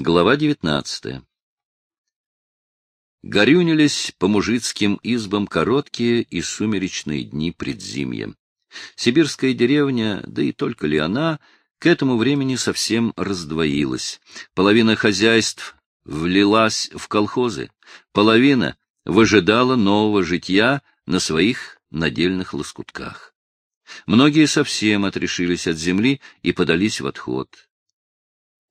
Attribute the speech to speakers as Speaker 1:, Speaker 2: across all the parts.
Speaker 1: Глава девятнадцатая. Горюнились по мужицким избам короткие и сумеречные дни предзимья. Сибирская деревня, да и только ли она, к этому времени совсем раздвоилась. Половина хозяйств влилась в колхозы, половина выжидала нового житья на своих надельных лоскутках. Многие совсем отрешились от земли и подались в отход.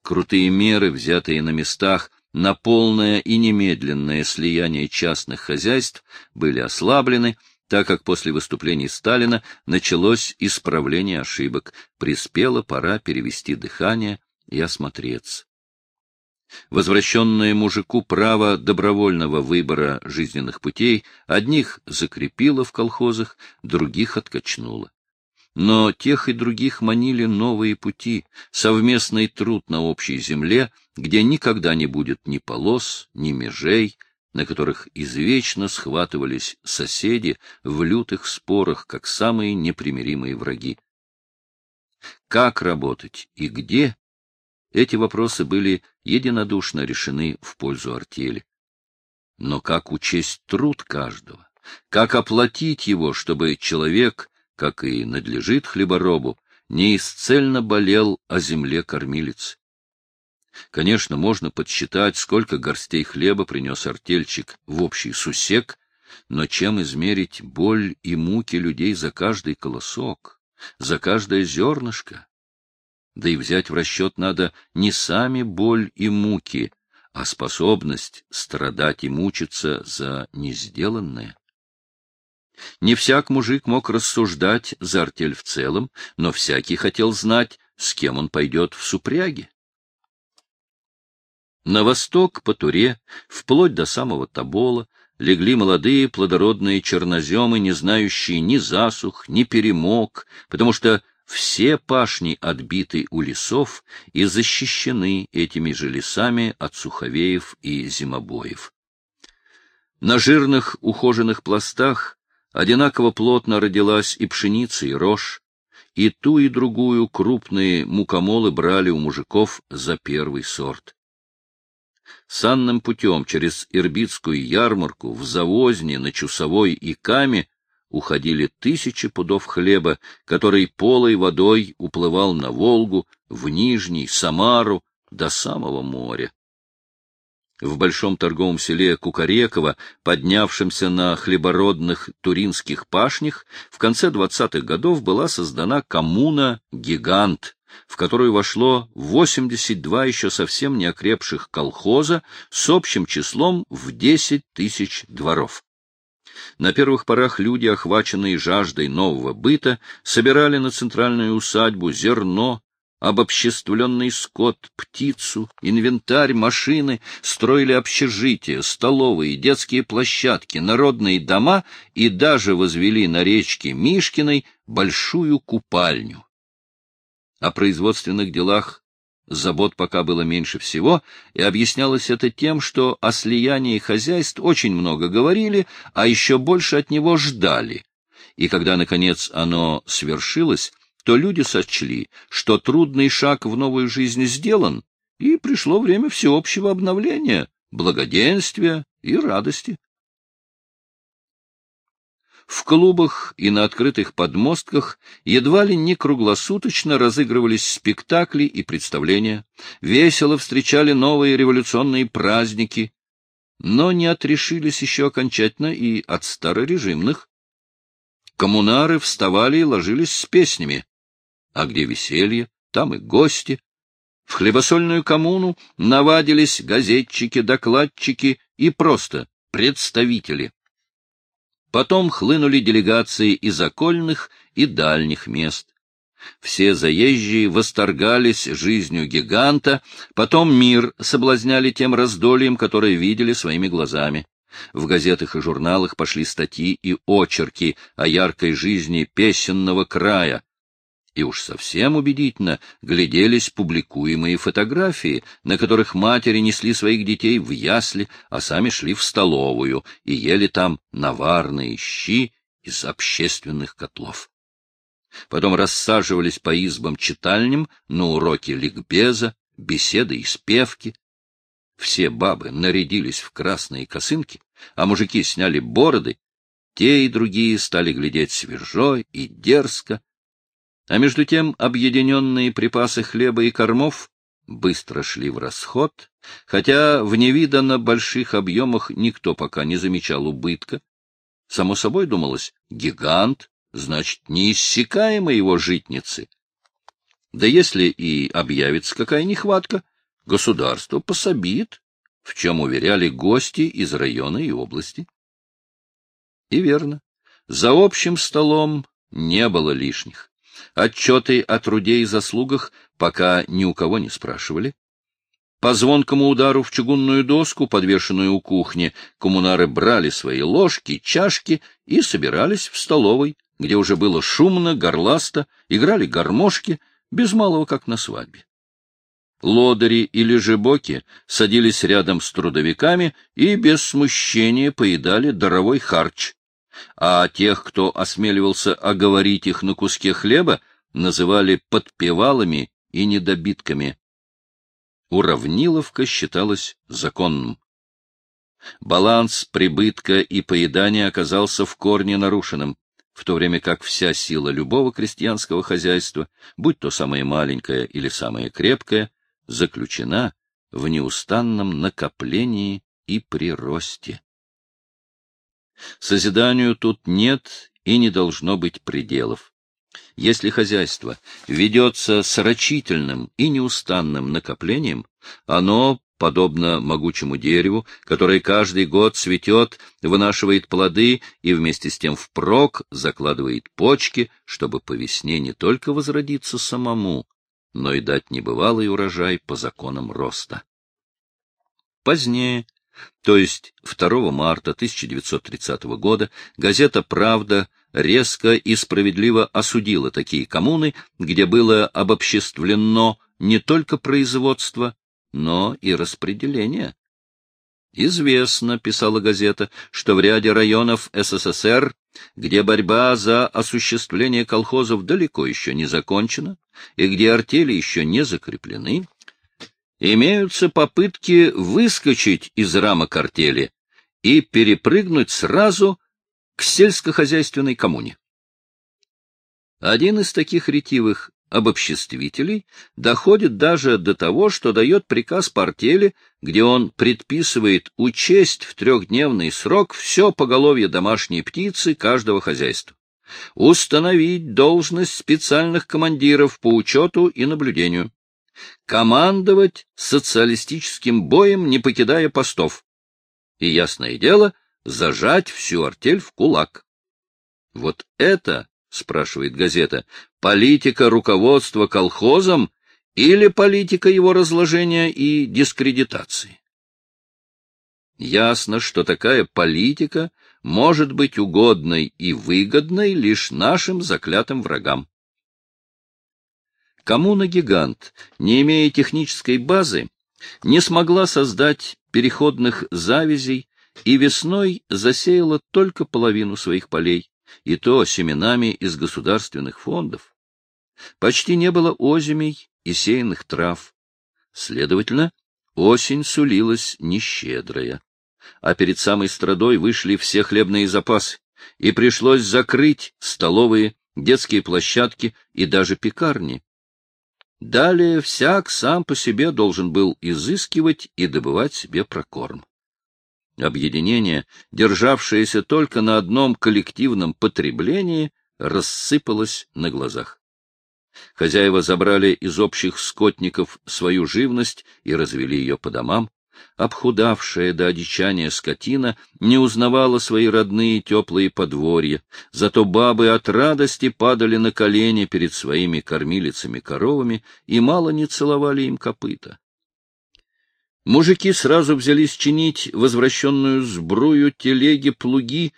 Speaker 1: Крутые меры, взятые на местах на полное и немедленное слияние частных хозяйств, были ослаблены, так как после выступлений Сталина началось исправление ошибок, приспела пора перевести дыхание и осмотреться. Возвращенное мужику право добровольного выбора жизненных путей одних закрепило в колхозах, других откачнуло. Но тех и других манили новые пути, совместный труд на общей земле, где никогда не будет ни полос, ни межей, на которых извечно схватывались соседи в лютых спорах, как самые непримиримые враги. Как работать и где? Эти вопросы были единодушно решены в пользу артели. Но как учесть труд каждого? Как оплатить его, чтобы человек как и надлежит хлеборобу, неисцельно болел о земле кормилец. Конечно, можно подсчитать, сколько горстей хлеба принес артельчик в общий сусек, но чем измерить боль и муки людей за каждый колосок, за каждое зернышко? Да и взять в расчет надо не сами боль и муки, а способность страдать и мучиться за несделанное. Не всяк мужик мог рассуждать за артель в целом, но всякий хотел знать, с кем он пойдет в супряге. На восток по Туре, вплоть до самого Тобола, легли молодые плодородные черноземы, не знающие ни засух, ни перемог, потому что все пашни отбиты у лесов и защищены этими же лесами от суховеев и зимобоев. На жирных ухоженных пластах Одинаково плотно родилась и пшеница, и рожь, и ту, и другую крупные мукомолы брали у мужиков за первый сорт. Санным путем через Ирбитскую ярмарку в Завозне, на Чусовой и Каме уходили тысячи пудов хлеба, который полой водой уплывал на Волгу, в Нижний, Самару, до самого моря. В большом торговом селе Кукареково, поднявшемся на хлебородных туринских пашнях, в конце двадцатых годов была создана коммуна «Гигант», в которую вошло 82 еще совсем не окрепших колхоза с общим числом в 10 тысяч дворов. На первых порах люди, охваченные жаждой нового быта, собирали на центральную усадьбу зерно, обобществленный скот, птицу, инвентарь, машины, строили общежития, столовые, детские площадки, народные дома и даже возвели на речке Мишкиной большую купальню. О производственных делах забот пока было меньше всего, и объяснялось это тем, что о слиянии хозяйств очень много говорили, а еще больше от него ждали. И когда, наконец, оно свершилось, то люди сочли, что трудный шаг в новую жизнь сделан, и пришло время всеобщего обновления, благоденствия и радости. В клубах и на открытых подмостках едва ли не круглосуточно разыгрывались спектакли и представления, весело встречали новые революционные праздники, но не отрешились еще окончательно и от старорежимных. Коммунары вставали и ложились с песнями. А где веселье, там и гости. В хлебосольную коммуну навадились газетчики, докладчики и просто представители. Потом хлынули делегации из окольных и дальних мест. Все заезжие восторгались жизнью гиганта, потом мир соблазняли тем раздольем, которое видели своими глазами. В газетах и журналах пошли статьи и очерки о яркой жизни песенного края, и уж совсем убедительно гляделись публикуемые фотографии, на которых матери несли своих детей в ясли, а сами шли в столовую и ели там наварные щи из общественных котлов. Потом рассаживались по избам-читальням на уроки ликбеза, беседы и спевки, все бабы нарядились в красные косынки, а мужики сняли бороды, те и другие стали глядеть свежо и дерзко, а между тем объединенные припасы хлеба и кормов быстро шли в расход, хотя в невиданно больших объемах никто пока не замечал убытка. Само собой думалось, гигант, значит, неиссякаемы его житницы. Да если и объявится какая нехватка, государство пособит, в чем уверяли гости из района и области. И верно, за общим столом не было лишних. Отчеты о труде и заслугах пока ни у кого не спрашивали. По звонкому удару в чугунную доску, подвешенную у кухни, коммунары брали свои ложки, чашки и собирались в столовой, где уже было шумно, горласто, играли гармошки, без малого как на свадьбе. Лодыри или жебоки садились рядом с трудовиками и без смущения поедали даровой харч, а тех, кто осмеливался оговорить их на куске хлеба, называли подпевалами и недобитками. Уравниловка считалась законным. Баланс прибытка и поедания оказался в корне нарушенным, в то время как вся сила любого крестьянского хозяйства, будь то самое маленькое или самое крепкое, заключена в неустанном накоплении и приросте. Созиданию тут нет и не должно быть пределов. Если хозяйство ведется с рачительным и неустанным накоплением, оно, подобно могучему дереву, которое каждый год цветет, вынашивает плоды и вместе с тем впрок закладывает почки, чтобы по весне не только возродиться самому, но и дать небывалый урожай по законам роста. Позднее, то есть 2 марта 1930 года, газета «Правда» резко и справедливо осудила такие коммуны, где было обобществлено не только производство, но и распределение. Известно, писала газета, что в ряде районов СССР, где борьба за осуществление колхозов далеко еще не закончена и где артели еще не закреплены, имеются попытки выскочить из рамок артели и перепрыгнуть сразу к сельскохозяйственной коммуне. Один из таких ретивых обобществителей доходит даже до того, что дает приказ портели, где он предписывает учесть в трехдневный срок все поголовье домашней птицы каждого хозяйства, установить должность специальных командиров по учету и наблюдению, командовать социалистическим боем, не покидая постов, и, ясное дело, зажать всю артель в кулак. Вот это, спрашивает газета, политика руководства колхозом или политика его разложения и дискредитации? Ясно, что такая политика может быть угодной и выгодной лишь нашим заклятым врагам. Коммуна-гигант, не имея технической базы, не смогла создать переходных завязей и весной засеяла только половину своих полей, и то семенами из государственных фондов. Почти не было озимей и сеянных трав. Следовательно, осень сулилась нещедрая. А перед самой страдой вышли все хлебные запасы, и пришлось закрыть столовые, детские площадки и даже пекарни. Далее всяк сам по себе должен был изыскивать и добывать себе прокорм. Объединение, державшееся только на одном коллективном потреблении, рассыпалось на глазах. Хозяева забрали из общих скотников свою живность и развели ее по домам. Обхудавшая до одичания скотина не узнавала свои родные теплые подворья, зато бабы от радости падали на колени перед своими кормилицами-коровами и мало не целовали им копыта. Мужики сразу взялись чинить возвращенную сбрую, телеги, плуги,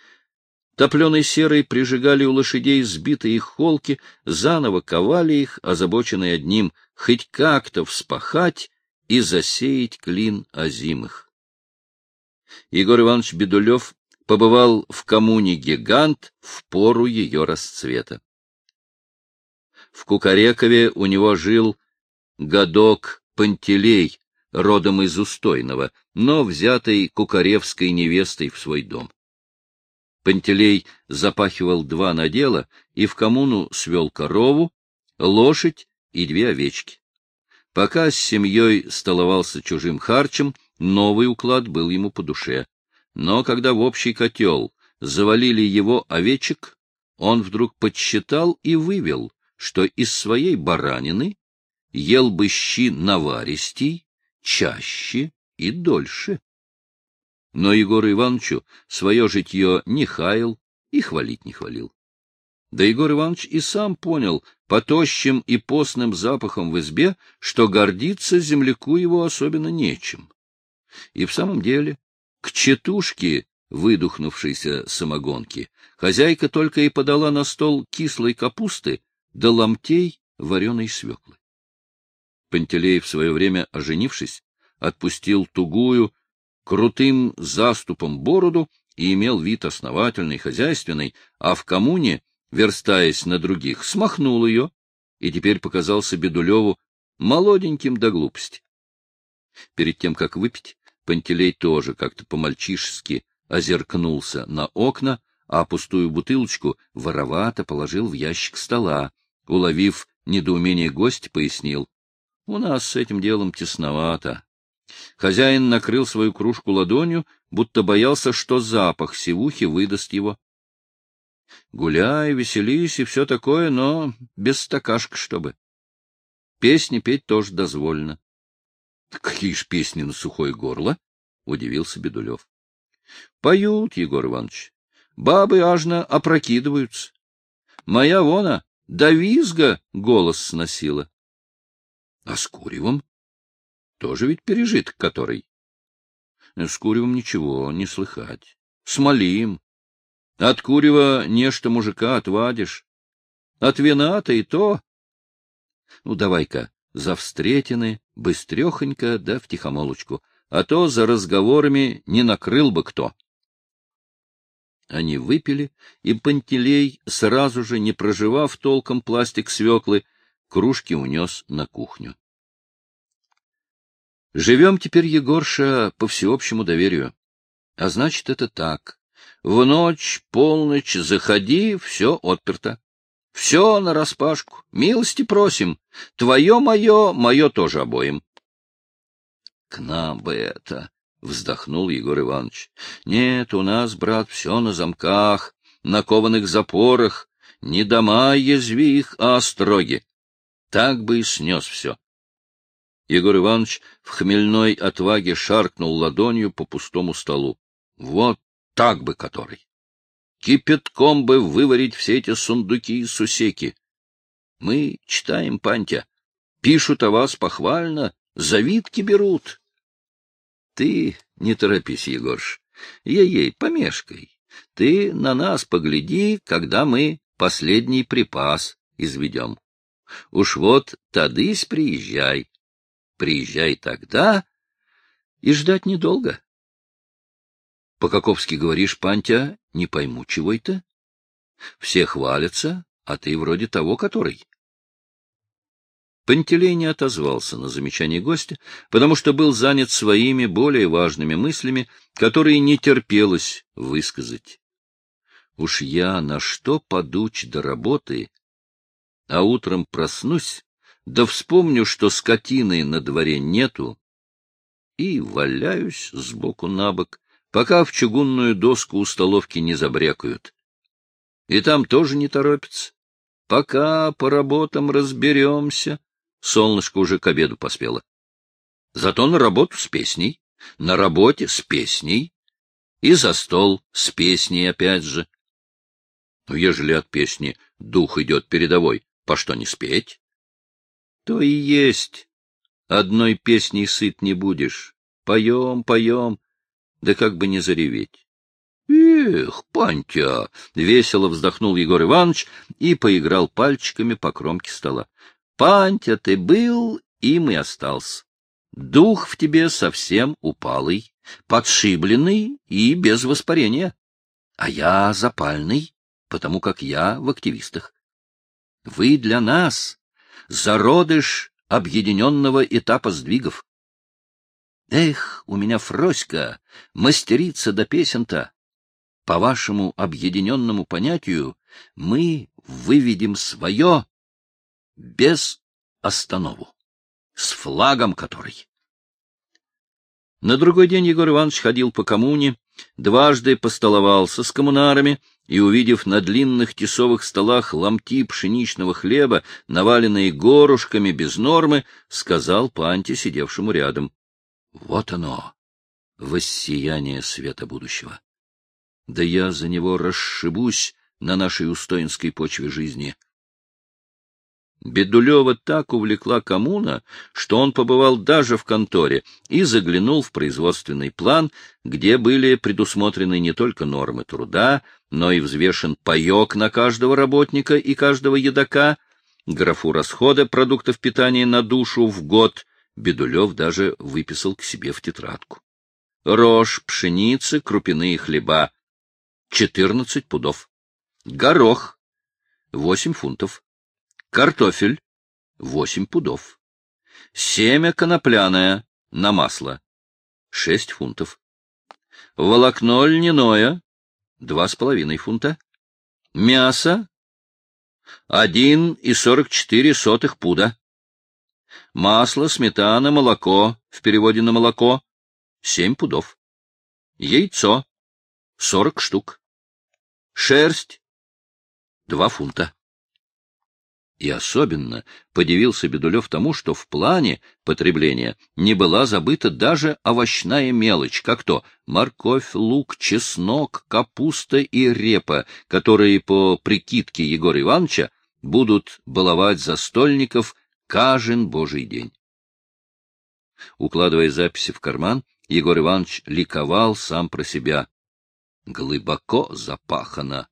Speaker 1: Топленой серой прижигали у лошадей сбитые холки, заново ковали их, озабоченные одним — хоть как-то вспахать и засеять клин озимых. Егор Иванович Бедулев побывал в коммуне «Гигант» в пору ее расцвета. В Кукарекове у него жил годок Пантелей, родом из Устойного, но взятой кукаревской невестой в свой дом. Пантелей запахивал два надела и в коммуну свел корову, лошадь и две овечки. Пока с семьей столовался чужим харчем, новый уклад был ему по душе. Но когда в общий котел завалили его овечек, он вдруг подсчитал и вывел, что из своей баранины ел бы щи наваристей, чаще и дольше. Но Егору Ивановичу свое житье не хаял и хвалить не хвалил. Да Егор Иванович и сам понял по тощим и постным запахам в избе, что гордиться земляку его особенно нечем. И в самом деле к четушке выдухнувшейся самогонки хозяйка только и подала на стол кислой капусты да ломтей вареной свеклы. Пантелей, в свое время оженившись, отпустил тугую, крутым заступом бороду и имел вид основательный, хозяйственный, а в коммуне, верстаясь на других, смахнул ее и теперь показался Бедулеву молоденьким до глупости. Перед тем, как выпить, Пантелей тоже как-то по-мальчишески озеркнулся на окна, а пустую бутылочку воровато положил в ящик стола, уловив недоумение гость, пояснил. — У нас с этим делом тесновато. Хозяин накрыл свою кружку ладонью, будто боялся, что запах сивухи выдаст его. Гуляй, веселись и все такое, но без стакашка, чтобы. Песни петь тоже дозволено. — Какие ж песни на сухое горло? — удивился Бедулев. — Поют, Егор Иванович. Бабы ажно опрокидываются. Моя вона до визга голос сносила. — А с Куревым? Тоже ведь пережиток который. С Куревым ничего не слыхать. Смолим. От Курева нечто мужика отвадишь. От вина-то и то. Ну, давай-ка, за встретины, быстрехонько да втихомолочку, а то за разговорами не накрыл бы кто. Они выпили, и Пантелей, сразу же, не проживав толком пластик свеклы, кружки унес на кухню. Живем теперь, Егорша, по всеобщему доверию. А значит, это так. В ночь, полночь, заходи, все отперто. Все нараспашку. Милости просим. Твое мое, мое тоже обоим. К нам бы это, — вздохнул Егор Иванович. Нет, у нас, брат, все на замках, на кованых запорах. Не дома язви их, а остроги. Так бы и снес все. Егор Иванович в хмельной отваге шаркнул ладонью по пустому столу. Вот так бы который. Кипятком бы выварить все эти сундуки и сусеки. Мы читаем, Пантя, пишут о вас похвально, завидки берут. Ты не торопись, Егорш, ей-ей, помешкай. Ты на нас погляди, когда мы последний припас изведем. Уж вот тадысь приезжай, приезжай тогда, и ждать недолго. По-каковски говоришь, Пантя, не пойму, чего это? Все хвалятся, а ты вроде того, который. Пантелей не отозвался на замечание гостя, потому что был занят своими более важными мыслями, которые не терпелось высказать. Уж я на что подуч до работы, а утром проснусь, да вспомню, что скотины на дворе нету, и валяюсь сбоку на бок, пока в чугунную доску у столовки не забрякают. И там тоже не торопится. Пока по работам разберемся, солнышко уже к обеду поспело. Зато на работу с песней, на работе с песней, и за стол с песней опять же. Ну, ежели от песни дух идет передовой, по что не спеть? То и есть. Одной песней сыт не будешь. Поем, поем, да как бы не зареветь. «Эх, Пантя!» — весело вздохнул Егор Иванович и поиграл пальчиками по кромке стола. «Пантя, ты был, им и остался. Дух в тебе совсем упалый, подшибленный и без воспарения. А я запальный, потому как я в активистах. Вы для нас зародыш объединенного этапа сдвигов. Эх, у меня Фроська, мастерица до песен-то. По вашему объединенному понятию мы выведем свое без останову, с флагом которой. На другой день Егор Иванович ходил по коммуне, дважды постоловался с коммунарами и, увидев на длинных тесовых столах ломти пшеничного хлеба, наваленные горушками без нормы, сказал Панте, сидевшему рядом. — Вот оно, воссияние света будущего. Да я за него расшибусь на нашей устоинской почве жизни. — Бедулева так увлекла коммуна, что он побывал даже в конторе и заглянул в производственный план, где были предусмотрены не только нормы труда, но и взвешен паек на каждого работника и каждого едока, графу расхода продуктов питания на душу в год Бедулев даже выписал к себе в тетрадку. Рожь, пшеницы, крупяные хлеба — четырнадцать пудов. Горох — восемь фунтов. Картофель — восемь пудов. Семя конопляное на масло — шесть фунтов. Волокно льняное — два с половиной фунта. Мясо — один и сорок четыре сотых пуда. Масло, сметана, молоко, в переводе на молоко — семь пудов. Яйцо — сорок штук. Шерсть — два фунта. И особенно подивился Бедулев тому, что в плане потребления не была забыта даже овощная мелочь, как то морковь, лук, чеснок, капуста и репа, которые, по прикидке Егора Ивановича, будут баловать застольников каждый божий день. Укладывая записи в карман, Егор Иванович ликовал сам про себя. Глубоко запахано.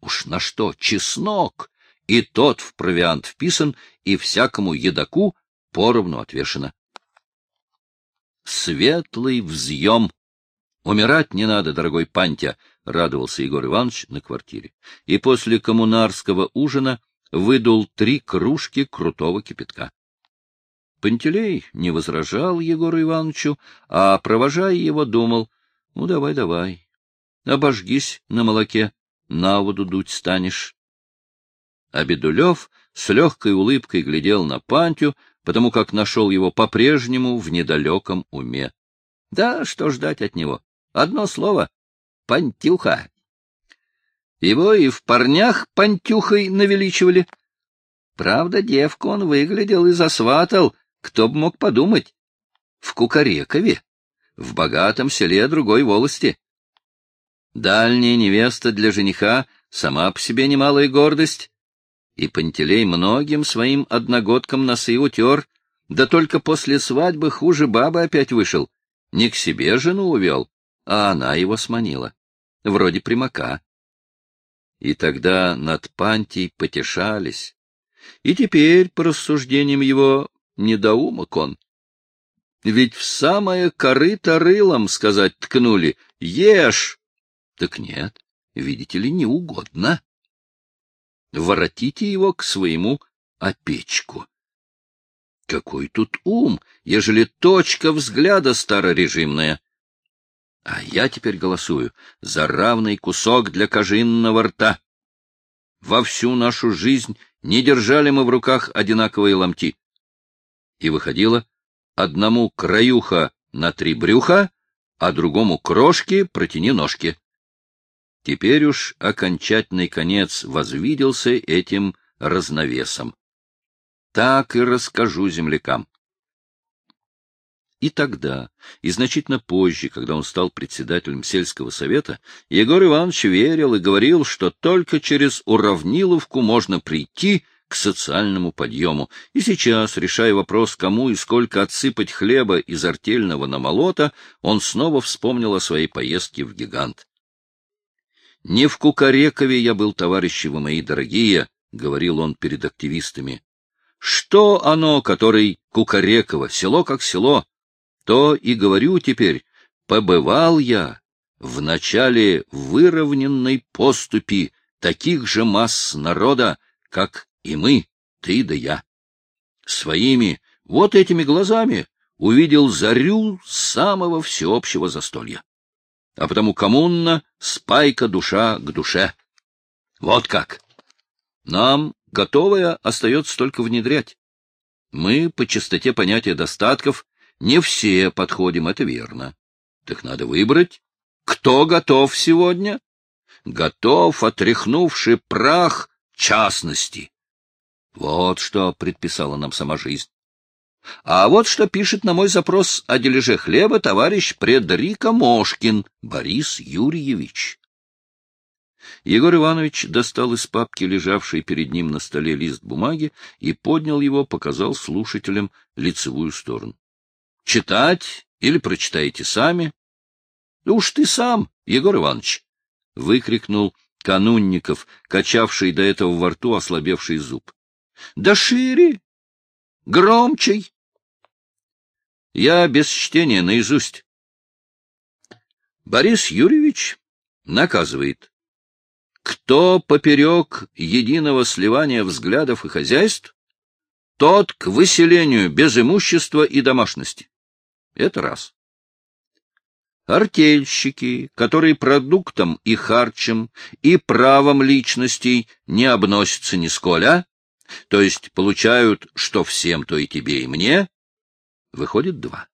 Speaker 1: Уж на что, чеснок! и тот в провиант вписан, и всякому едоку поровну отвешено. Светлый взъем! Умирать не надо, дорогой Пантя, — радовался Егор Иванович на квартире. И после коммунарского ужина выдул три кружки крутого кипятка. Пантелей не возражал Егору Ивановичу, а, провожая его, думал, ну, давай, давай, обожгись на молоке, на воду дуть станешь а Бедулев с легкой улыбкой глядел на Пантю, потому как нашел его по-прежнему в недалеком уме. Да, что ждать от него? Одно слово — Пантюха. Его и в парнях Пантюхой навеличивали. Правда, девку он выглядел и засватал, кто бы мог подумать. В Кукарекове, в богатом селе другой волости. Дальняя невеста для жениха — сама по себе немалая гордость, и Пантелей многим своим одногодкам носы утер, да только после свадьбы хуже бабы опять вышел. Не к себе жену увел, а она его сманила. Вроде примака. И тогда над Пантей потешались. И теперь, по рассуждениям его, недоумок он. Ведь в самое корыто рылом, сказать, ткнули. Ешь! Так нет, видите ли, не угодно воротите его к своему опечку. Какой тут ум, ежели точка взгляда старорежимная? А я теперь голосую за равный кусок для кожинного рта. Во всю нашу жизнь не держали мы в руках одинаковые ломти. И выходило, одному краюха на три брюха, а другому крошки протяни ножки. Теперь уж окончательный конец возвиделся этим разновесом. Так и расскажу землякам. И тогда, и значительно позже, когда он стал председателем сельского совета, Егор Иванович верил и говорил, что только через Уравниловку можно прийти к социальному подъему. И сейчас, решая вопрос, кому и сколько отсыпать хлеба из артельного намолота, он снова вспомнил о своей поездке в «Гигант». Не в Кукарекове я был, товарищи вы мои дорогие, — говорил он перед активистами. Что оно, который Кукареково, село как село, то и говорю теперь, побывал я в начале выровненной поступи таких же масс народа, как и мы, ты да я. Своими вот этими глазами увидел зарю самого всеобщего застолья. А потому коммунно спайка душа к душе. Вот как. Нам готовое остается только внедрять. Мы по частоте понятия достатков не все подходим, это верно. Так надо выбрать, кто готов сегодня? Готов, отряхнувший прах частности. Вот что предписала нам сама жизнь. А вот что пишет на мой запрос о дележе хлеба товарищ Предрика Мошкин Борис Юрьевич. Егор Иванович достал из папки, лежавшей перед ним на столе, лист бумаги и поднял его, показал слушателям лицевую сторону. — Читать или прочитаете сами? — Уж ты сам, Егор Иванович! — выкрикнул Канунников, качавший до этого во рту ослабевший зуб. — Да шире! Громче! Я без чтения наизусть. Борис Юрьевич наказывает. Кто поперек единого сливания взглядов и хозяйств, тот к выселению без имущества и домашности. Это раз. Артельщики, которые продуктом и харчем, и правом личностей не обносятся нисколя, то есть получают, что всем, то и тебе, и мне, Выходит два.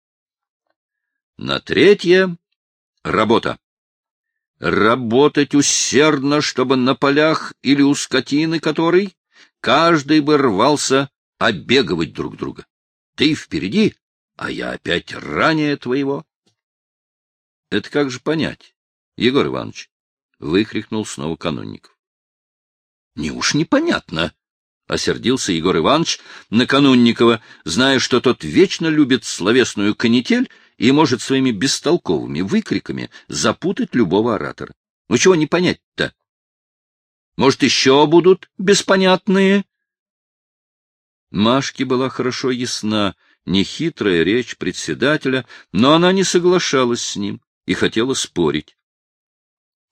Speaker 1: На третье — работа. Работать усердно, чтобы на полях или у скотины которой каждый бы рвался обеговать друг друга. Ты впереди, а я опять ранее твоего. — Это как же понять, Егор Иванович? — выкрикнул снова канунников. — Не уж непонятно, — осердился Егор Иванович на Канунникова, зная, что тот вечно любит словесную канитель и может своими бестолковыми выкриками запутать любого оратора. Ну чего не понять-то? Может, еще будут беспонятные? Машке была хорошо ясна нехитрая речь председателя, но она не соглашалась с ним и хотела спорить.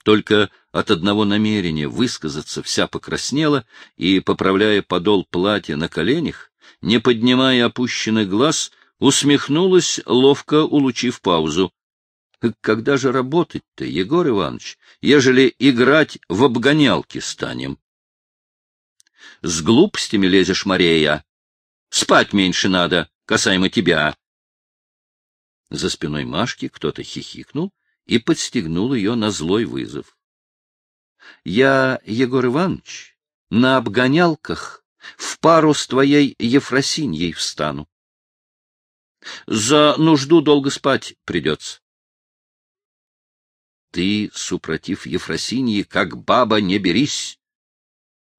Speaker 1: Только от одного намерения высказаться вся покраснела и, поправляя подол платья на коленях, не поднимая опущенных глаз, усмехнулась, ловко улучив паузу. — Когда же работать-то, Егор Иванович, ежели играть в обгонялки станем? — С глупостями лезешь, Мария. Спать меньше надо, касаемо тебя. За спиной Машки кто-то хихикнул, и подстегнул ее на злой вызов. — Я, Егор Иванович, на обгонялках в пару с твоей Ефросиньей встану. За нужду долго спать придется. Ты, супротив Ефросиньи, как баба, не берись.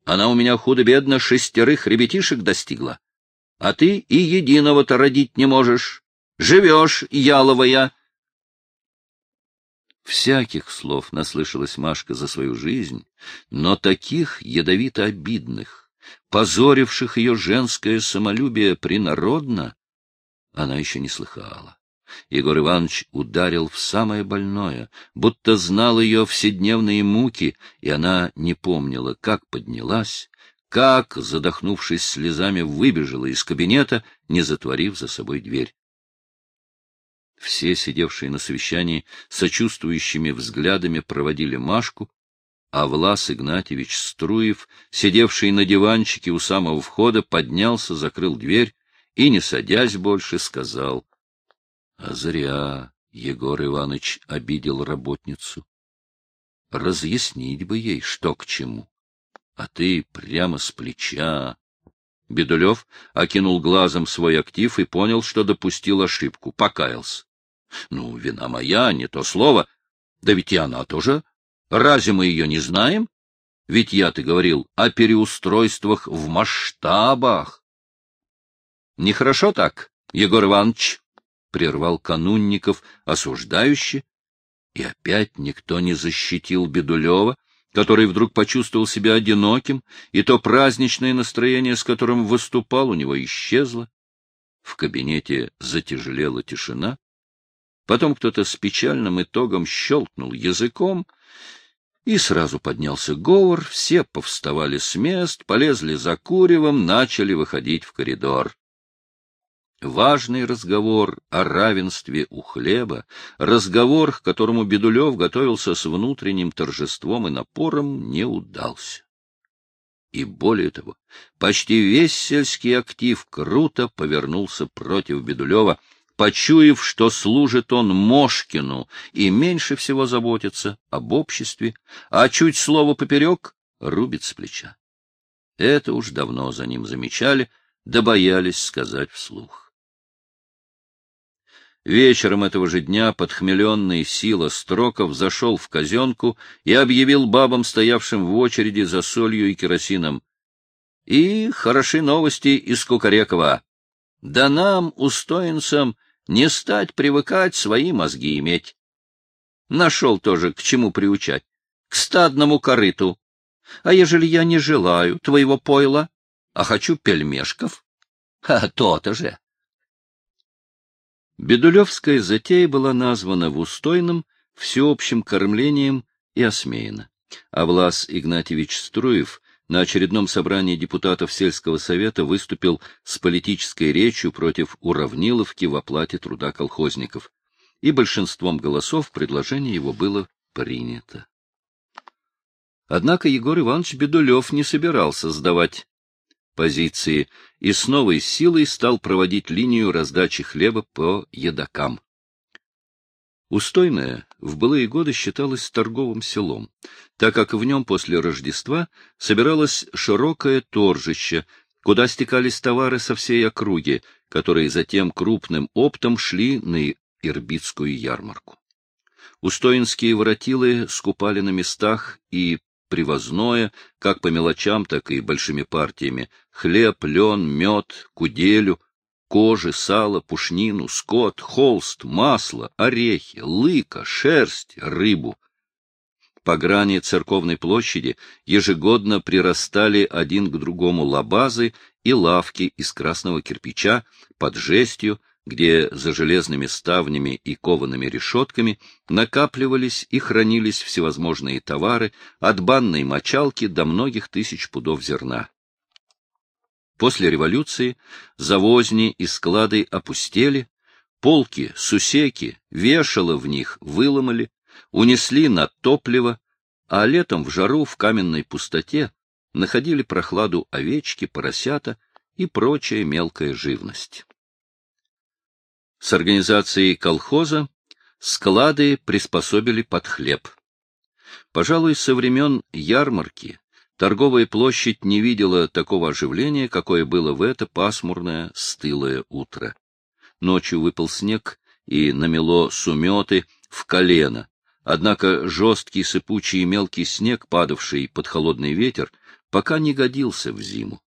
Speaker 1: Она у меня худо-бедно шестерых ребятишек достигла, а ты и единого-то родить не можешь. Живешь, яловая, Всяких слов наслышалась Машка за свою жизнь, но таких ядовито-обидных, позоривших ее женское самолюбие принародно, она еще не слыхала. Егор Иванович ударил в самое больное, будто знал ее вседневные муки, и она не помнила, как поднялась, как, задохнувшись слезами, выбежала из кабинета, не затворив за собой дверь. Все, сидевшие на совещании, сочувствующими взглядами проводили Машку, а Влас Игнатьевич Струев, сидевший на диванчике у самого входа, поднялся, закрыл дверь и, не садясь больше, сказал, — А зря Егор Иванович обидел работницу. Разъяснить бы ей, что к чему. А ты прямо с плеча. Бедулев окинул глазом свой актив и понял, что допустил ошибку, покаялся. Ну, вина моя, не то слово. Да ведь и она тоже. Разве мы ее не знаем? Ведь я, ты говорил, о переустройствах в масштабах. Нехорошо так, Егор Иванович, — прервал Канунников осуждающе, и опять никто не защитил Бедулева, который вдруг почувствовал себя одиноким, и то праздничное настроение, с которым выступал, у него исчезло. В кабинете затяжелела тишина. Потом кто-то с печальным итогом щелкнул языком, и сразу поднялся говор, все повставали с мест, полезли за куревом, начали выходить в коридор. Важный разговор о равенстве у хлеба, разговор, к которому Бедулев готовился с внутренним торжеством и напором, не удался. И более того, почти весь сельский актив круто повернулся против Бедулева, почуяв, что служит он Мошкину и меньше всего заботится об обществе, а чуть слово поперек рубит с плеча. Это уж давно за ним замечали, да боялись сказать вслух. Вечером этого же дня подхмеленный Сила Строков зашел в казенку и объявил бабам, стоявшим в очереди за солью и керосином. И хороши новости из Кукарекова. Да нам, устоинцам, не стать привыкать свои мозги иметь. Нашел тоже к чему приучать. К стадному корыту. А ежели я не желаю твоего пойла, а хочу пельмешков? А то-то же. Бедулевская затея была названа в Устойном всеобщим кормлением и осмеяна. А Влас Игнатьевич Струев на очередном собрании депутатов сельского совета выступил с политической речью против уравниловки в оплате труда колхозников, и большинством голосов предложение его было принято. Однако Егор Иванович Бедулев не собирался сдавать позиции и с новой силой стал проводить линию раздачи хлеба по едокам. Устойное в былые годы считалось торговым селом, так как в нем после Рождества собиралось широкое торжище, куда стекались товары со всей округи, которые затем крупным оптом шли на Ирбитскую ярмарку. Устоинские воротилы скупали на местах и привозное, как по мелочам, так и большими партиями, хлеб, лен, мед, куделю, кожи, сало, пушнину, скот, холст, масло, орехи, лыка, шерсть, рыбу. По грани церковной площади ежегодно прирастали один к другому лабазы и лавки из красного кирпича под жестью, где за железными ставнями и коваными решетками накапливались и хранились всевозможные товары, от банной мочалки до многих тысяч пудов зерна. После революции завозни и склады опустели, полки, сусеки, вешало в них выломали, унесли на топливо, а летом в жару в каменной пустоте находили прохладу овечки, поросята и прочая мелкая живность. С организацией колхоза склады приспособили под хлеб. Пожалуй, со времен ярмарки торговая площадь не видела такого оживления, какое было в это пасмурное, стылое утро. Ночью выпал снег и намело суметы в колено, однако жесткий сыпучий и мелкий снег, падавший под холодный ветер, пока не годился в зиму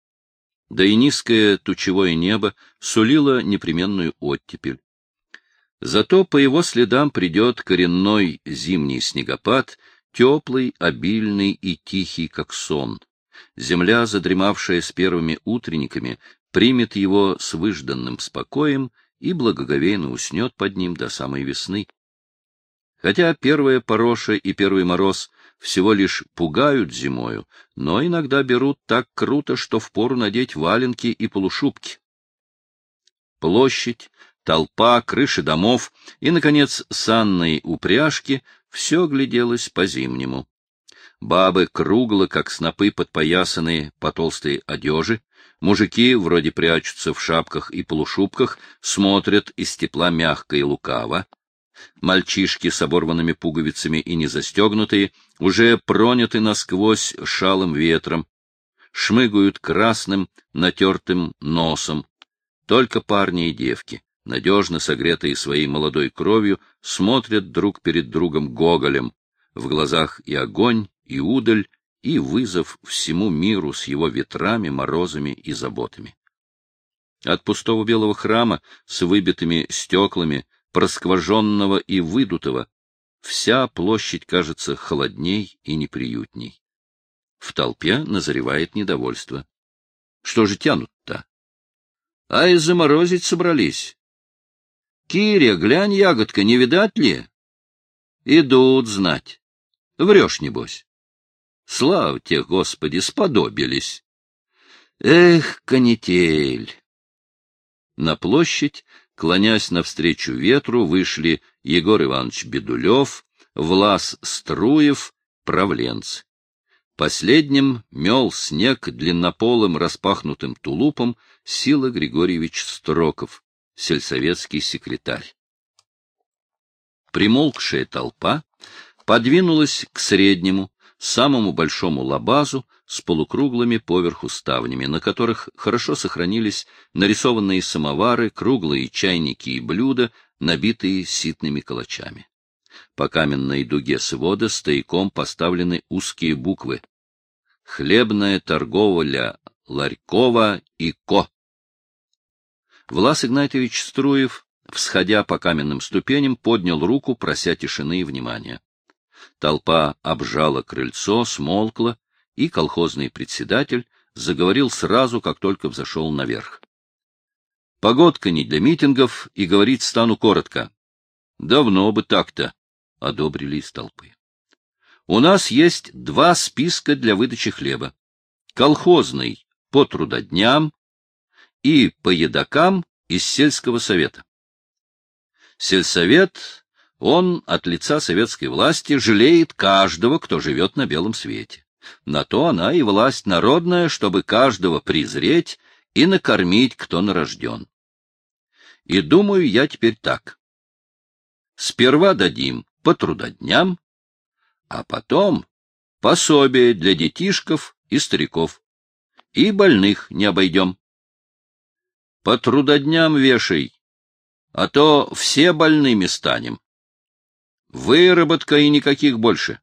Speaker 1: да и низкое тучевое небо сулило непременную оттепель. Зато по его следам придет коренной зимний снегопад, теплый, обильный и тихий, как сон. Земля, задремавшая с первыми утренниками, примет его с выжданным спокоем и благоговейно уснет под ним до самой весны. Хотя первая пороша и первый мороз всего лишь пугают зимою, но иногда берут так круто, что впору надеть валенки и полушубки. Площадь, толпа, крыши домов и, наконец, санные упряжки — все гляделось по-зимнему. Бабы кругло, как снопы подпоясанные по толстой одежи, мужики вроде прячутся в шапках и полушубках, смотрят из тепла мягко и лукаво. Мальчишки с оборванными пуговицами и незастегнутые уже проняты насквозь шалым ветром, шмыгают красным натертым носом. Только парни и девки, надежно согретые своей молодой кровью, смотрят друг перед другом гоголем. В глазах и огонь, и удаль, и вызов всему миру с его ветрами, морозами и заботами. От пустого белого храма с выбитыми стеклами проскваженного и выдутого, вся площадь кажется холодней и неприютней. В толпе назревает недовольство. Что же тянут-то? А и заморозить собрались. Киря, глянь, ягодка, не видать ли? Идут знать. Врешь, небось. Слава тебе, Господи, сподобились. Эх, канитель! На площадь, клонясь навстречу ветру, вышли Егор Иванович Бедулев, Влас Струев, правленцы. Последним мел снег длиннополым распахнутым тулупом Сила Григорьевич Строков, сельсоветский секретарь. Примолкшая толпа подвинулась к среднему, самому большому лабазу с полукруглыми поверху ставнями, на которых хорошо сохранились нарисованные самовары, круглые чайники и блюда, набитые ситными калачами. По каменной дуге свода стояком поставлены узкие буквы «Хлебная торговля Ларькова и Ко». Влас Игнатьевич Струев, всходя по каменным ступеням, поднял руку, прося тишины и внимания. Толпа обжала крыльцо, смолкла, и колхозный председатель заговорил сразу, как только взошел наверх. Погодка не для митингов, и говорить стану коротко. Давно бы так-то, — одобрили из толпы. У нас есть два списка для выдачи хлеба. Колхозный по трудодням и по едокам из сельского совета. Сельсовет, он от лица советской власти жалеет каждого, кто живет на белом свете. На то она и власть народная, чтобы каждого презреть и накормить, кто нарожден. И думаю я теперь так. Сперва дадим по трудодням, а потом пособие для детишков и стариков. И больных не обойдем. По трудодням вешай, а то все больными станем. Выработка и никаких больше.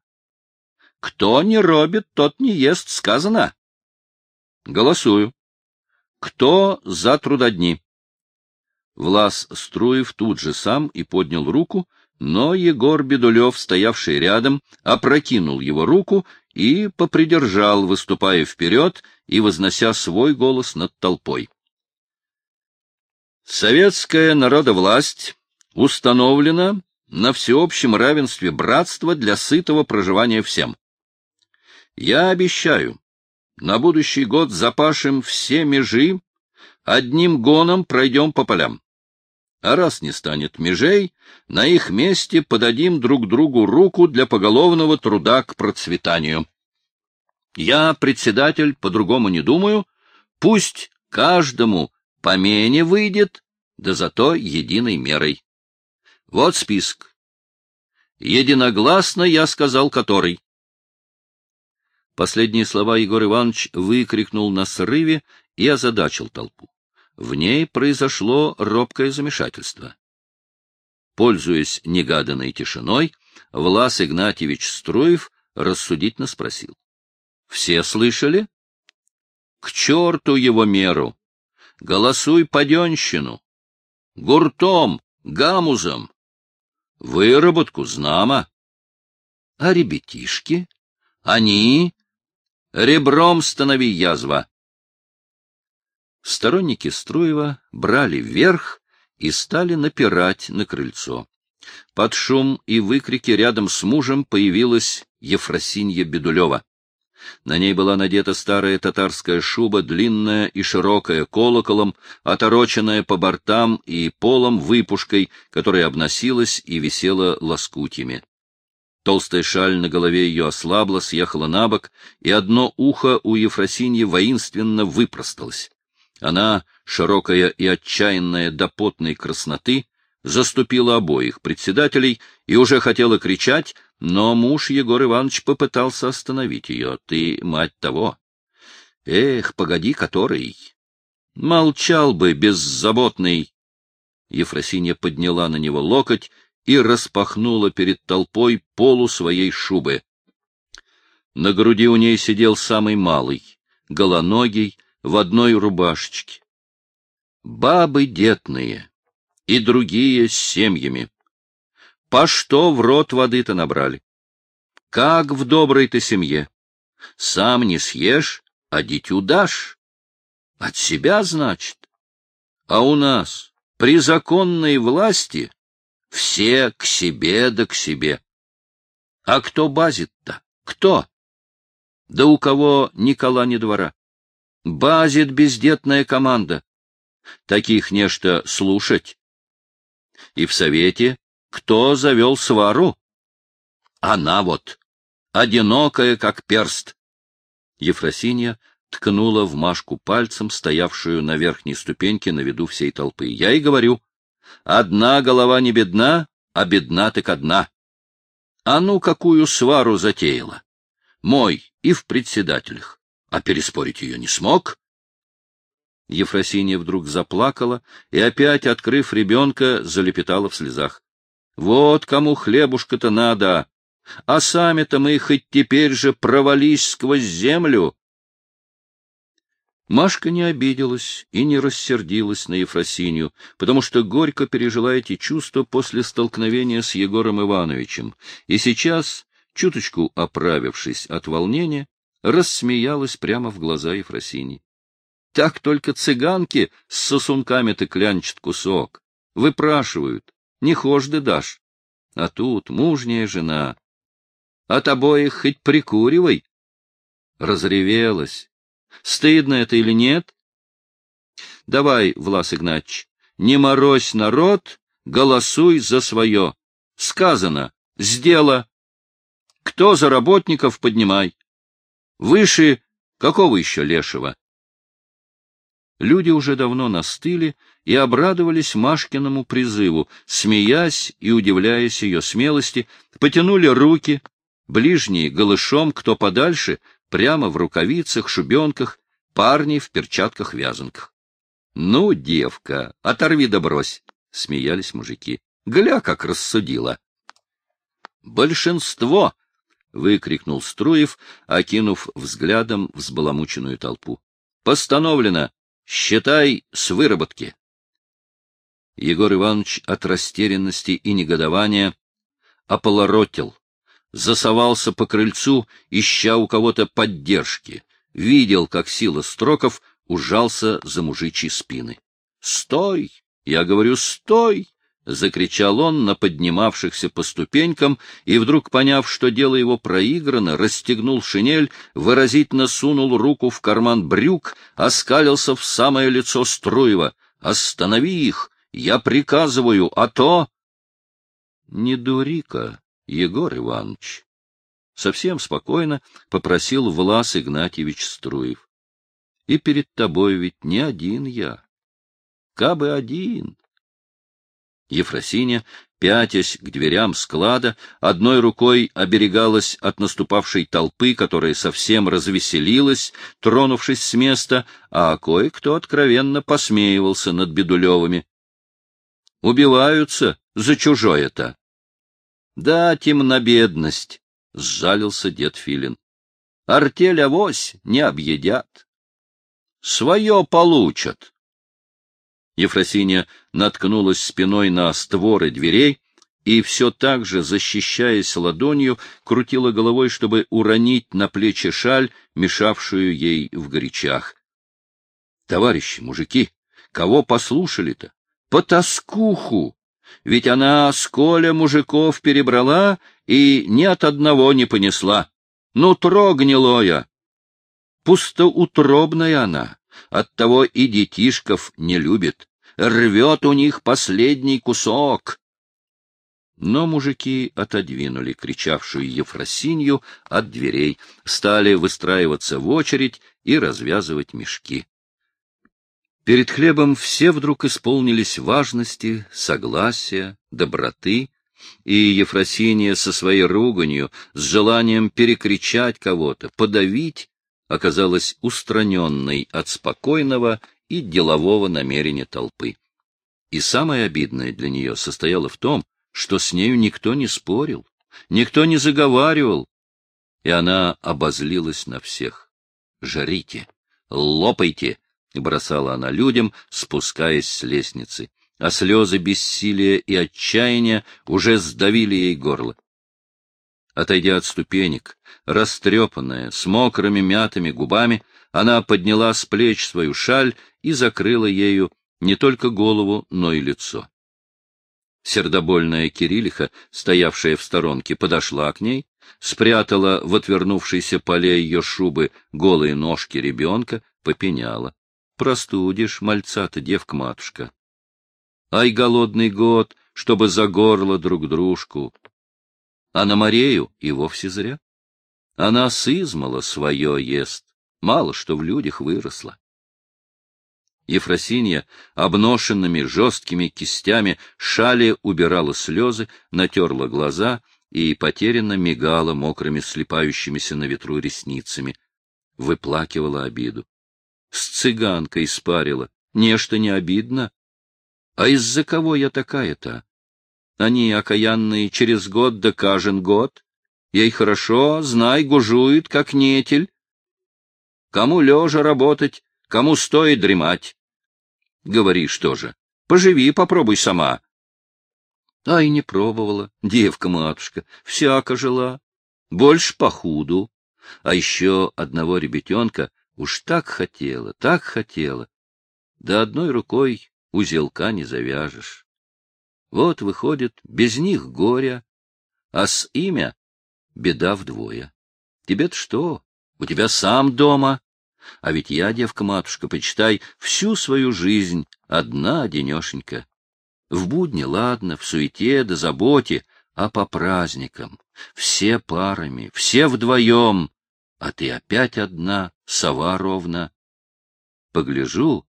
Speaker 1: Кто не робит, тот не ест, сказано. Голосую. Кто за трудодни? Влас Струев тут же сам и поднял руку, но Егор Бедулев, стоявший рядом, опрокинул его руку и попридержал, выступая вперед и вознося свой голос над толпой. Советская народовласть установлена на всеобщем равенстве братства для сытого проживания всем. Я обещаю, на будущий год запашем все межи, одним гоном пройдем по полям. А раз не станет межей, на их месте подадим друг другу руку для поголовного труда к процветанию. Я, председатель, по-другому не думаю, пусть каждому помене выйдет, да зато единой мерой. Вот список. Единогласно я сказал который. Последние слова Егор Иванович выкрикнул на срыве и озадачил толпу. В ней произошло робкое замешательство. Пользуясь негаданной тишиной, Влас Игнатьевич Струев рассудительно спросил. — Все слышали? — К черту его меру! Голосуй паденщину! Гуртом, гамузом! Выработку знамо! А ребятишки? Они? Ребром станови язва! Сторонники Струева брали верх и стали напирать на крыльцо. Под шум и выкрики рядом с мужем появилась Ефросинья Бедулева. На ней была надета старая татарская шуба, длинная и широкая, колоколом, отороченная по бортам и полом выпушкой, которая обносилась и висела лоскутьями. Толстая шаль на голове ее ослабла, съехала на бок, и одно ухо у Ефросиньи воинственно выпросталось. Она, широкая и отчаянная до потной красноты, заступила обоих председателей и уже хотела кричать, но муж Егор Иванович попытался остановить ее. Ты, мать того! Эх, погоди, который! Молчал бы, беззаботный! Ефросинья подняла на него локоть и распахнула перед толпой полу своей шубы. На груди у ней сидел самый малый, голоногий, в одной рубашечке. Бабы детные и другие с семьями. По что в рот воды-то набрали? Как в доброй-то семье? Сам не съешь, а дитю дашь. От себя, значит. А у нас при законной власти все к себе да к себе. А кто базит-то? Кто? Да у кого ни кола, ни двора. Базит бездетная команда. таких нечто слушать. И в совете кто завел свару? Она вот, одинокая, как перст. Ефросинья ткнула в Машку пальцем, стоявшую на верхней ступеньке на виду всей толпы. Я и говорю, одна голова не бедна, а бедна так одна. А ну, какую свару затеяла! Мой и в председателях. А переспорить ее не смог. Ефросинья вдруг заплакала и, опять открыв ребенка, залепетала в слезах. Вот кому хлебушка-то надо, а сами-то мы хоть теперь же провались сквозь землю. Машка не обиделась и не рассердилась на Ефросинью, потому что горько пережила эти чувства после столкновения с Егором Ивановичем, и сейчас, чуточку оправившись от волнения, рассмеялась прямо в глаза Ефросиньи. Так только цыганки с сосунками-то клянчат кусок, выпрашивают, не хожды дашь. А тут мужняя жена. От обоих хоть прикуривай. Разревелась, Стыдно это или нет? Давай, Влас Игнатьевич, не морозь народ, голосуй за свое. Сказано, сдела. Кто за работников, поднимай. Выше какого еще лешего? Люди уже давно настыли и обрадовались Машкиному призыву, смеясь и удивляясь ее смелости, потянули руки, ближние голышом, кто подальше, прямо в рукавицах, шубенках, парни в перчатках-вязанках. — Ну, девка, оторви да брось! — смеялись мужики. — Гля, как рассудила! — Большинство! — выкрикнул Струев, окинув взглядом взбаламученную толпу. — Постановлено! Считай с выработки! Егор Иванович от растерянности и негодования ополоротил, засовался по крыльцу, ища у кого-то поддержки, видел, как сила строков ужался за мужичьи спины. — Стой! Я говорю, стой! — закричал он на поднимавшихся по ступенькам, и вдруг, поняв, что дело его проиграно, расстегнул шинель, выразительно сунул руку в карман брюк, оскалился в самое лицо Струева. — Останови их! Я приказываю, а то... — Не дури-ка, Егор Иванович, совсем спокойно попросил Влас Игнатьевич Струев. И перед тобой ведь не один я. Кабы один. Ефросиня, пятясь к дверям склада, одной рукой оберегалась от наступавшей толпы, которая совсем развеселилась, тронувшись с места, а кое-кто откровенно посмеивался над Бедулевыми. Убиваются за чужое-то. Да, темнобедность, — сжалился дед Филин. Артель авось не объедят. Свое получат. Ефросинья наткнулась спиной на створы дверей и все так же, защищаясь ладонью, крутила головой, чтобы уронить на плечи шаль, мешавшую ей в горячах. — Товарищи, мужики, кого послушали-то? По тоскуху! Ведь она с Коля мужиков перебрала и ни от одного не понесла. Нутро гнилое. Пустоутробная она, оттого и детишков не любит. Рвет у них последний кусок. Но мужики отодвинули кричавшую Ефросинью от дверей, стали выстраиваться в очередь и развязывать мешки. Перед хлебом все вдруг исполнились важности, согласия, доброты, и Ефросиния со своей руганью, с желанием перекричать кого-то, подавить, оказалась устраненной от спокойного и делового намерения толпы. И самое обидное для нее состояло в том, что с нею никто не спорил, никто не заговаривал, и она обозлилась на всех. «Жарите! Лопайте! — бросала она людям, спускаясь с лестницы, а слезы бессилия и отчаяния уже сдавили ей горло. Отойдя от ступенек, растрепанная, с мокрыми мятыми губами, она подняла с плеч свою шаль и закрыла ею не только голову, но и лицо. Сердобольная Кириллиха, стоявшая в сторонке, подошла к ней, спрятала в отвернувшейся поле ее шубы голые ножки ребенка, попеняла. Простудишь мальца-то, девка-матушка. Ай, голодный год, чтобы за горло друг дружку. А на Марею и вовсе зря. Она сызмала свое ест, мало что в людях выросла. Ефросинья обношенными жесткими кистями шали убирала слезы, натерла глаза и потерянно мигала мокрыми слепающимися на ветру ресницами. Выплакивала обиду. С цыганкой спарила. Нечто не обидно. А из-за кого я такая-то? Они, окаянные, через год да год. Ей хорошо, знай, гужует, как нетель. Кому лежа работать, кому стоит дремать. Говори, что же. Поживи, попробуй сама. А и не пробовала, девка-матушка, всяко жила. Больше похуду. А еще одного ребятенка уж так хотела, так хотела. Да одной рукой узелка не завяжешь. Вот, выходит, без них горя, а с имя беда вдвое. Тебе-то что? У тебя сам дома. А ведь я, девка-матушка, почитай, всю свою жизнь одна денешенька. В будни, ладно, в суете да заботе, а по праздникам. Все парами, все вдвоем, а ты опять одна, сова ровно. Погляжу,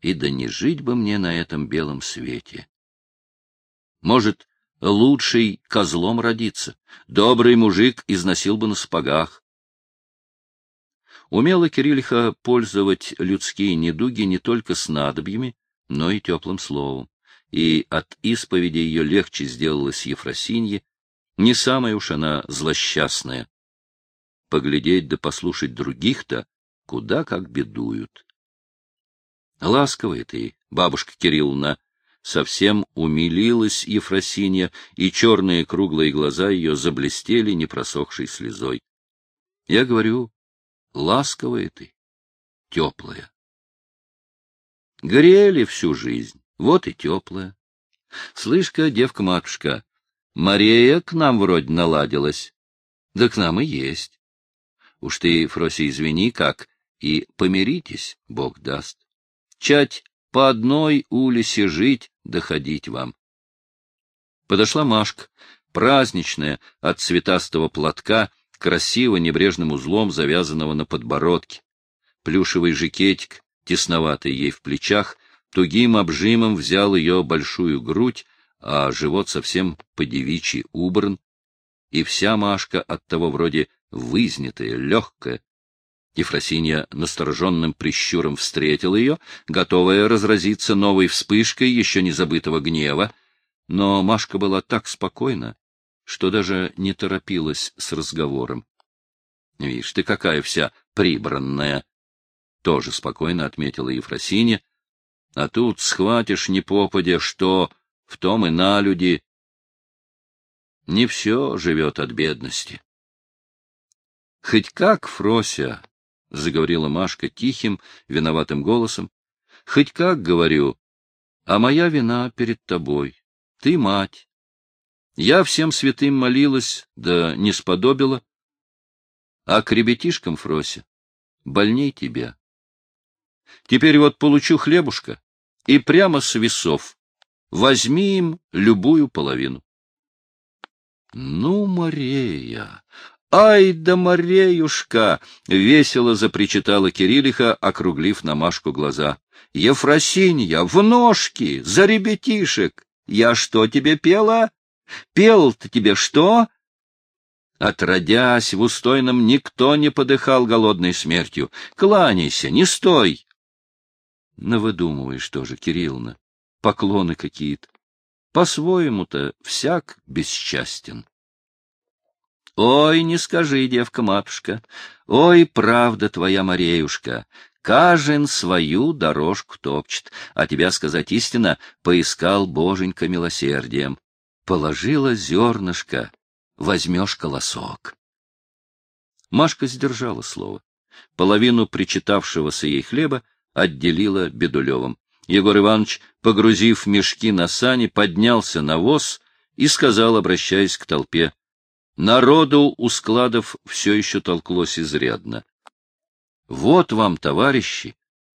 Speaker 1: и да не жить бы мне на этом белом свете. Может, лучший козлом родиться, добрый мужик износил бы на сапогах. Умела Кириллиха пользовать людские недуги не только снадобьями, но и теплым словом и от исповеди ее легче сделалось Ефросинье, не самая уж она злосчастная. Поглядеть да послушать других-то куда как бедуют. Ласковая ты, бабушка Кирилловна, совсем умилилась Ефросинья, и черные круглые глаза ее заблестели непросохшей слезой. Я говорю, ласковая ты, теплая. Грели всю жизнь, вот и теплая. Слышь-ка, девка-матушка, Мария к нам вроде наладилась. Да к нам и есть. Уж ты, Фрося, извини, как, и помиритесь, Бог даст. Чать по одной улице жить, доходить вам. Подошла Машка, праздничная, от цветастого платка, красиво небрежным узлом завязанного на подбородке. Плюшевый жакетик, тесноватый ей в плечах, тугим обжимом взял ее большую грудь, а живот совсем по-девичьи убран, и вся Машка от того вроде вызнятая, легкая. Ефросинья настороженным прищуром встретила ее, готовая разразиться новой вспышкой еще не забытого гнева, но Машка была так спокойна, что даже не торопилась с разговором. — Видишь, ты какая вся прибранная! — тоже спокойно отметила Ефросинья, а тут схватишь не попадя, что в том и на люди. Не все живет от бедности. — Хоть как, Фрося, — заговорила Машка тихим, виноватым голосом, — хоть как, говорю, а моя вина перед тобой. Ты мать. Я всем святым молилась, да не сподобила. А к ребятишкам, Фрося, больней тебя. Теперь вот получу хлебушка и прямо с весов. Возьми им любую половину. — Ну, Марея! Ай да Мареюшка! — весело запричитала Кириллиха, округлив на Машку глаза. — Ефросинья, в ножки, за ребятишек! Я что тебе пела? Пел-то тебе что? Отродясь, в устойном никто не подыхал голодной смертью. Кланяйся, не стой! Навыдумываешь тоже, Кирилловна. Поклоны какие-то. По-своему-то всяк бесчастен. Ой, не скажи, девка-матушка, ой, правда твоя, Мареюшка, кажен свою дорожку топчет, а тебя, сказать истина, поискал боженька милосердием. Положила зернышко, возьмешь колосок. Машка сдержала слово. Половину причитавшегося ей хлеба отделила Бедулевым. Егор Иванович, погрузив мешки на сани, поднялся на воз и сказал, обращаясь к толпе, Народу у складов все еще толклось изрядно. Вот вам, товарищи,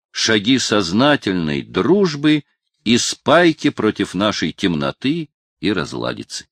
Speaker 1: шаги сознательной дружбы и спайки против нашей темноты и разладицы.